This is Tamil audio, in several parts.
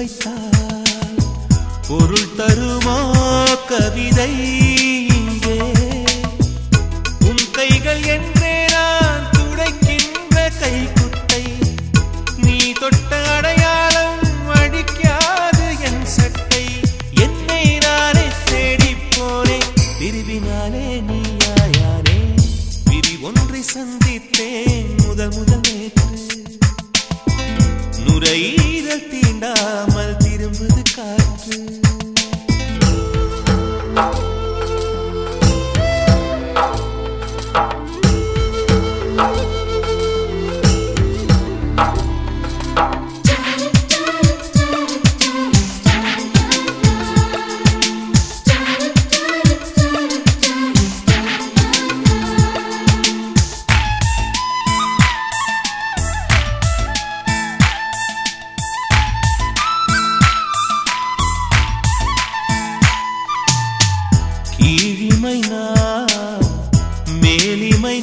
வைத்தால் பொருள் தருமா கவிதை இங்கே? உன் கைகள் என்றே நான் துடைக்கின்ற கைக்குட்டை நீ தொட்ட அடையாளம் அடிக்காது என் சட்டை. என்னை நானே தேடிப் போனேன் பிரிவினாலே நீயாயானே. பிரி ஒன்றை சந்தித்தேன் முதல் முதல் நேற்று. நுரை I do? மேலிமை நான் மேலிமை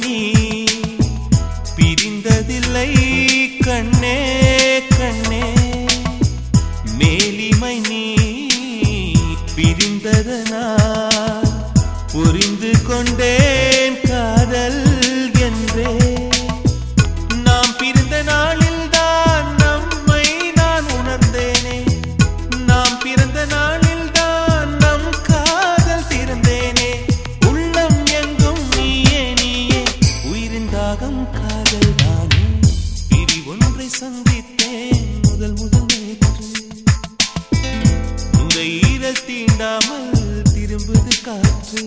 தியாகம் காதல் தானே பிரி ஒன்றை சந்தித்தேன் முதல் முதல் நேற்று. இந்த ஈர தீண்டாமல் திரும்புது காற்று.